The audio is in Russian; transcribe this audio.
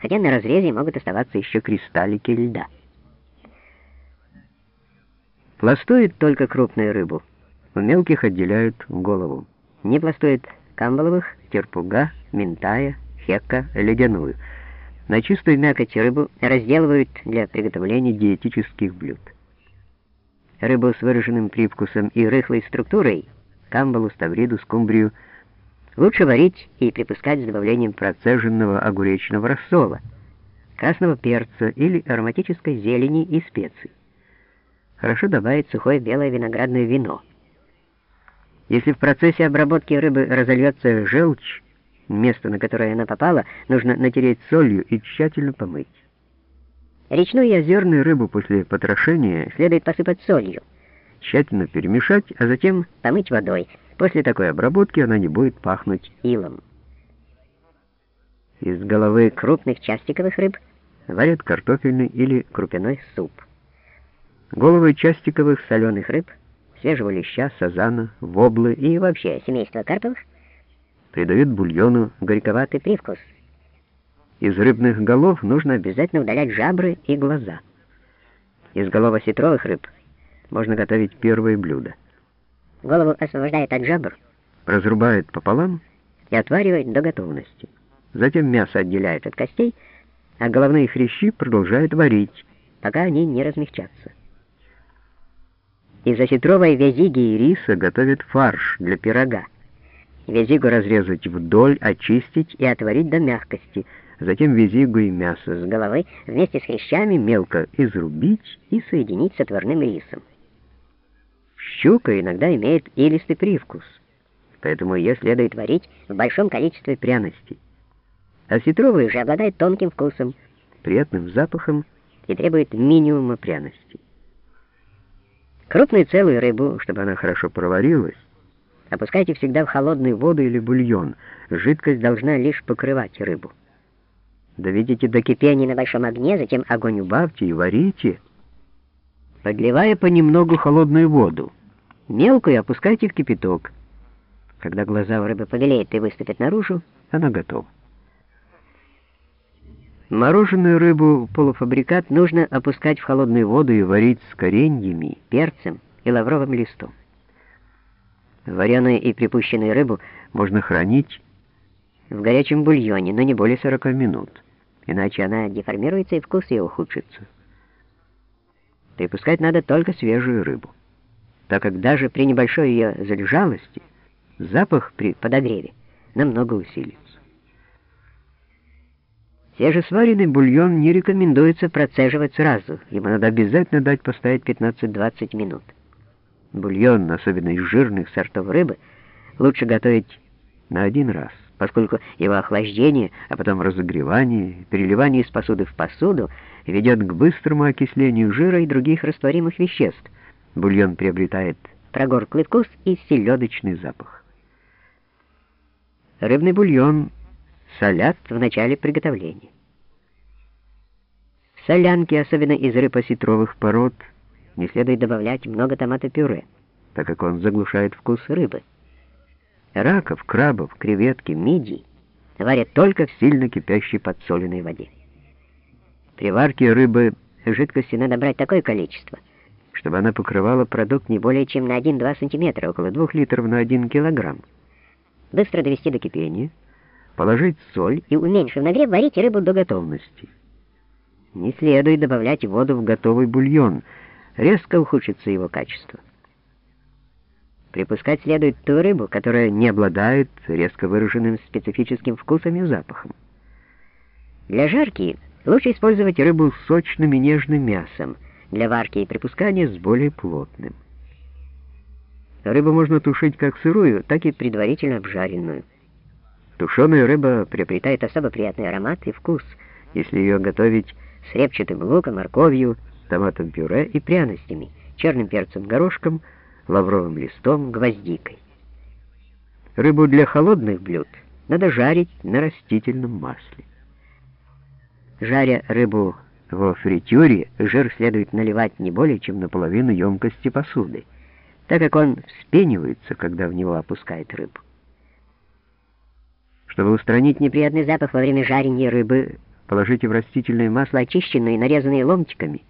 хотя на разрезе могут оставаться еще кристаллики льда. Пластует только крупную рыбу. У мелких отделяют голову. Не пластует камбаловых, терпуга, ментая, хекка, ледяную. На чистую мякоть рыбу разделывают для приготовления диетических блюд. Рыбу с выраженным привкусом и рыхлой структурой, камбалу, ставриду, скумбрию, лучше варить и припускать с добавлением процеженного огуречного рассола, красного перца или ароматической зелени и специй. Хорошо добавить сухое белое виноградное вино. Если в процессе обработки рыбы разольется желчь, место, на которое она попала, нужно натереть солью и тщательно помыть. Речную и озерную рыбу после потрошения следует посыпать солью, тщательно перемешать, а затем помыть водой. После такой обработки она не будет пахнуть илом. Из головы крупных частиковых рыб варят картофельный или крупяной суп. Головы частиковых соленых рыб, свежего леща, сазана, воблы и вообще семейства карповых придают бульону горьковатый привкус. Из рыбных голов нужно обязательно удалять жабры и глаза. Из голов осетровых рыб можно готовить первое блюдо. Голову освобождают от жабр, разрубают пополам и отваривают до готовности. Затем мясо отделяют от костей, а головные хрящи продолжают варить, пока они не размягчатся. Из осетровой вязиги и риса готовят фарш для пирога. Вязигу разрезать вдоль, очистить и отварить до мягкости. Затем вязигу и мясо с головы вместе с хрящами мелко изрубить и соединить с отварным рисом. Щука иногда имеет илистый привкус, поэтому ее следует варить в большом количестве пряностей. Осетровый же обладает тонким вкусом, приятным запахом и требует минимума пряностей. Крупную целую рыбу, чтобы она хорошо проварилась, опускайте всегда в холодную воду или бульон. Жидкость должна лишь покрывать рыбу. Доведите до кипения на большом огне, затем огонь убавьте и варите, подливая понемногу холодную воду. Мелкую опускайте в кипяток. Когда глаза у рыбы побелеют и выступят наружу, она готова. Мороженую рыбу, полуфабрикат, нужно опускать в холодную воду и варить с кореньями, перцем и лавровым листом. Вареную и припущенную рыбу можно хранить в горячем бульоне, но не более 40 минут, иначе она деформируется и вкус ее ухудшится. Припускать надо только свежую рыбу, так как даже при небольшой ее залежалости запах при подогреве намного усилится. Свежесваренный бульон не рекомендуется процеживать сразу. Ему надо обязательно дать постоять 15-20 минут. Бульон, особенно из жирных сортов рыбы, лучше готовить на один раз, поскольку его охлаждение, а потом разогревание, переливание из посуды в посуду ведет к быстрому окислению жира и других растворимых веществ. Бульон приобретает прогорклый вкус и селедочный запах. Рыбный бульон солят в начале приготовления. Солянки, особенно из рыб осетровых пород, не следует добавлять много томата-пюре, так как он заглушает вкус рыбы. Раков, крабов, креветки, мидий варят только в сильно кипящей подсоленной воде. При варке рыбы жидкости надо брать такое количество, чтобы она покрывала продукт не более чем на 1-2 см, около 2 литров на 1 килограмм. Быстро довести до кипения — положить соль и, уменьшив нагрев, варить рыбу до готовности. Не следует добавлять воду в готовый бульон, резко ухудшится его качество. Припускать следует ту рыбу, которая не обладает резко выраженным специфическим вкусом и запахом. Для жарки лучше использовать рыбу с сочным и нежным мясом, для варки и припускания с более плотным. Рыбу можно тушить как сырую, так и предварительно обжаренную. Тушеная рыба приобретает особо приятный аромат и вкус, если ее готовить с репчатым луком, морковью, томатом пюре и пряностями, черным перцем горошком, лавровым листом, гвоздикой. Рыбу для холодных блюд надо жарить на растительном масле. Жаря рыбу во фритюре, жир следует наливать не более чем наполовину емкости посуды, так как он вспенивается, когда в него опускает рыбу. Чтобы устранить неприятный запах во время жарения рыбы, Положите в растительное масло очищенные, нарезанные ломтиками,